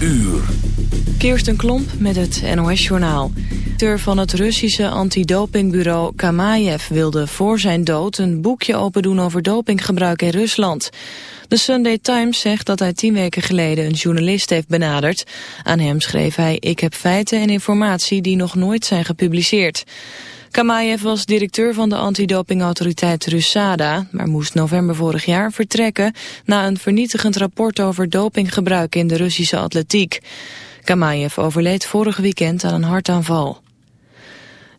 uur. Kirsten Klomp met het NOS-journaal. De van het Russische antidopingbureau Kamayev wilde voor zijn dood... een boekje opendoen over dopinggebruik in Rusland. De Sunday Times zegt dat hij tien weken geleden een journalist heeft benaderd. Aan hem schreef hij, ik heb feiten en informatie die nog nooit zijn gepubliceerd. Kamayev was directeur van de antidopingautoriteit Rusada, maar moest november vorig jaar vertrekken na een vernietigend rapport over dopinggebruik in de Russische atletiek. Kamayev overleed vorig weekend aan een hartaanval.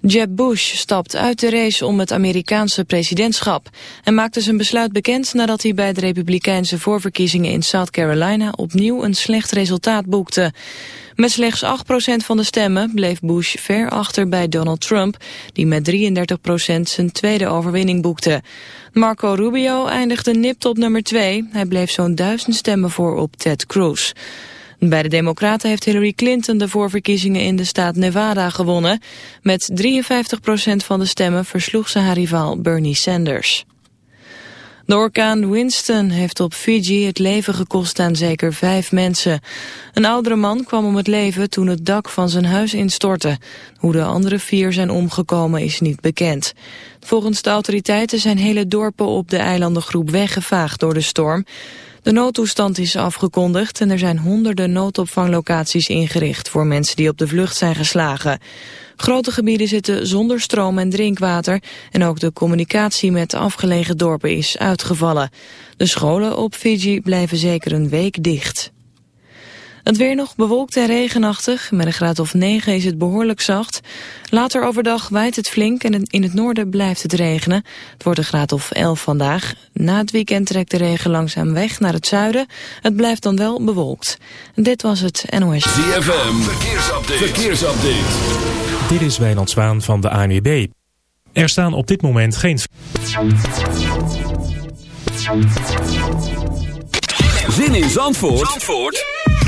Jeb Bush stapt uit de race om het Amerikaanse presidentschap en maakte zijn besluit bekend nadat hij bij de republikeinse voorverkiezingen in South Carolina opnieuw een slecht resultaat boekte. Met slechts 8% van de stemmen bleef Bush ver achter bij Donald Trump, die met 33% zijn tweede overwinning boekte. Marco Rubio eindigde nipt op nummer 2, hij bleef zo'n duizend stemmen voor op Ted Cruz. Bij de Democraten heeft Hillary Clinton de voorverkiezingen in de staat Nevada gewonnen. Met 53% van de stemmen versloeg ze haar rivaal Bernie Sanders. De orkaan Winston heeft op Fiji het leven gekost aan zeker vijf mensen. Een oudere man kwam om het leven toen het dak van zijn huis instortte. Hoe de andere vier zijn omgekomen is niet bekend. Volgens de autoriteiten zijn hele dorpen op de eilandengroep weggevaagd door de storm. De noodtoestand is afgekondigd en er zijn honderden noodopvanglocaties ingericht voor mensen die op de vlucht zijn geslagen. Grote gebieden zitten zonder stroom en drinkwater en ook de communicatie met afgelegen dorpen is uitgevallen. De scholen op Fiji blijven zeker een week dicht. Het weer nog bewolkt en regenachtig. Met een graad of 9 is het behoorlijk zacht. Later overdag waait het flink en in het noorden blijft het regenen. Het wordt een graad of 11 vandaag. Na het weekend trekt de regen langzaam weg naar het zuiden. Het blijft dan wel bewolkt. Dit was het NOS. ZFM, verkeersupdate. verkeersupdate. Dit is Wijnand Zwaan van de ANWB. Er staan op dit moment geen... Zin in Zandvoort? Zandvoort?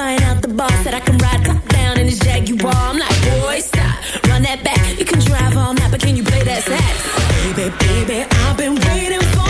buying out the boss that I can ride top down in his Jaguar. I'm like, boy, stop, run that back. You can drive all night, but can you play that sax? Baby, baby, I've been waiting for.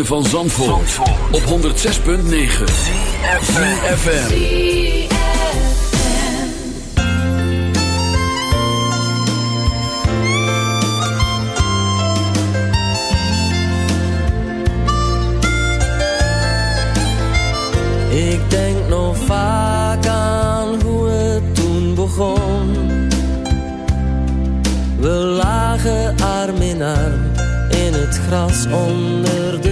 van Zandvoort, Zandvoort. op 106.9 CFFM Ik denk nog vaak aan hoe het toen begon. We lagen arm in arm in het gras onder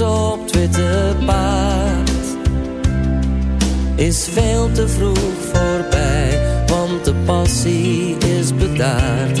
op het witte paard is veel te vroeg voorbij, want de passie is bedaard.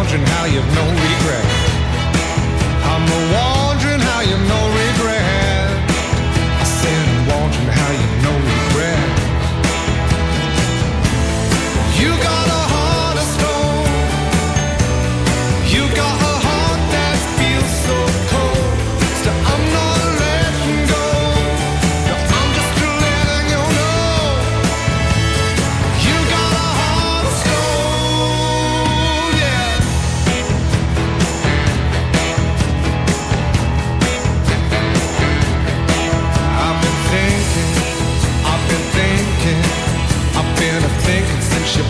wondering how you've no regret. I'm a wondering how you've no regret.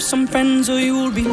Some friends or you'll be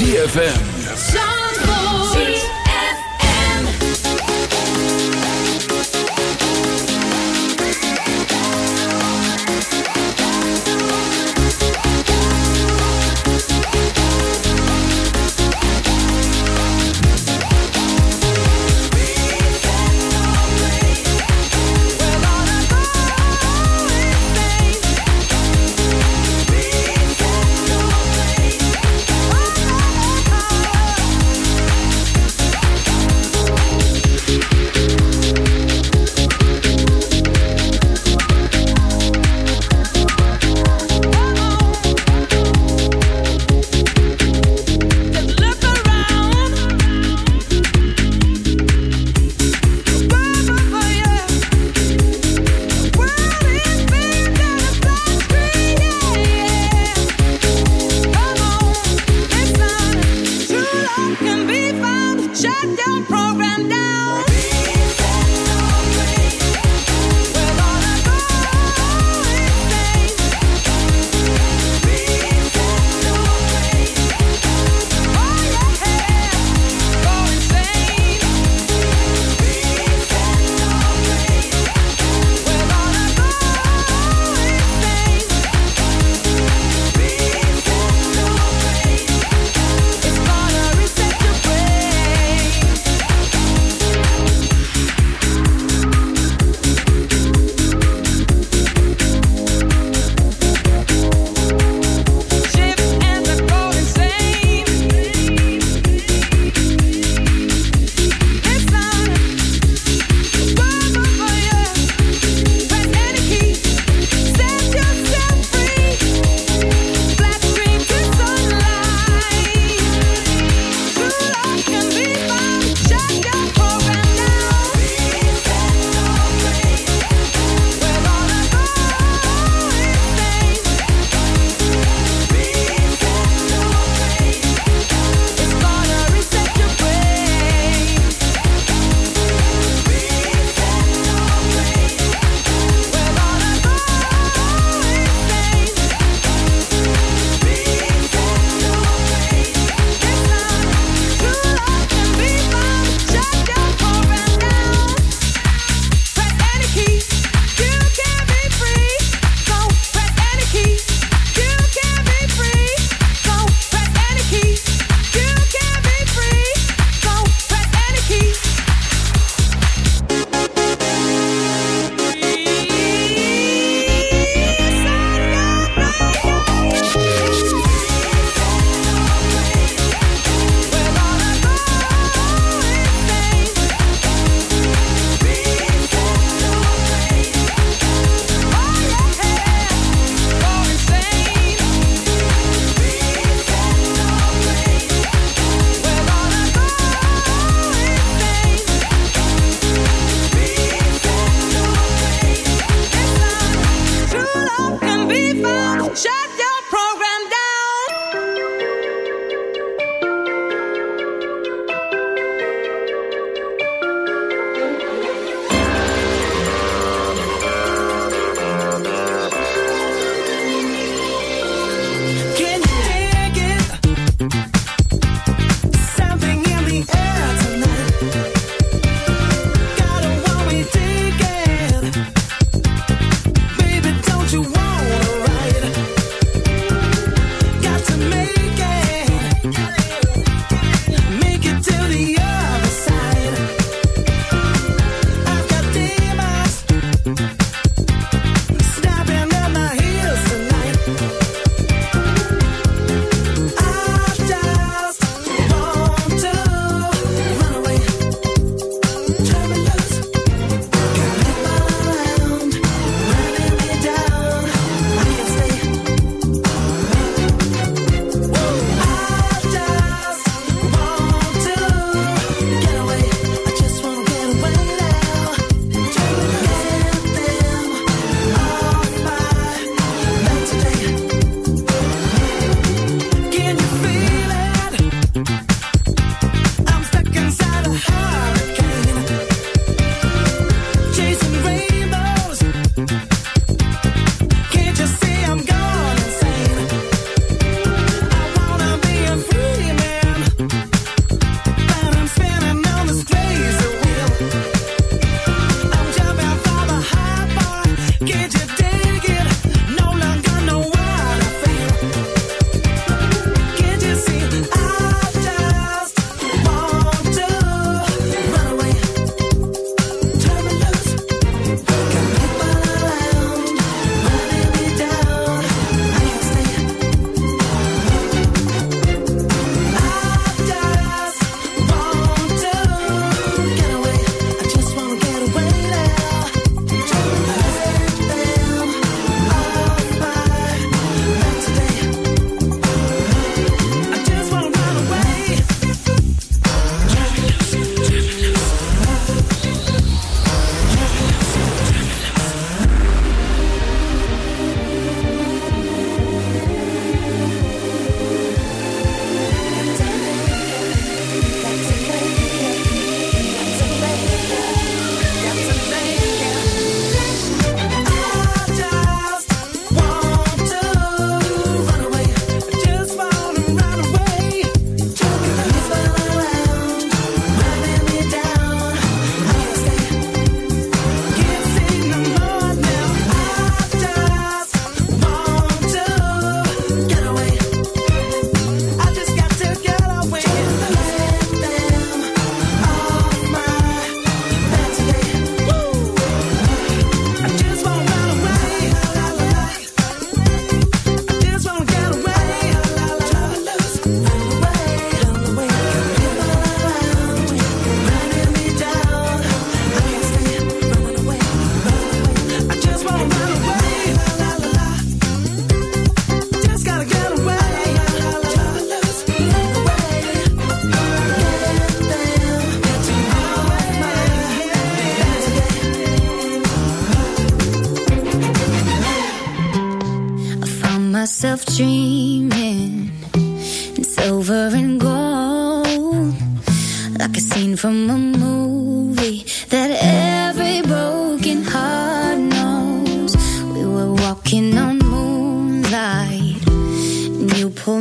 ZFM.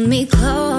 Me close.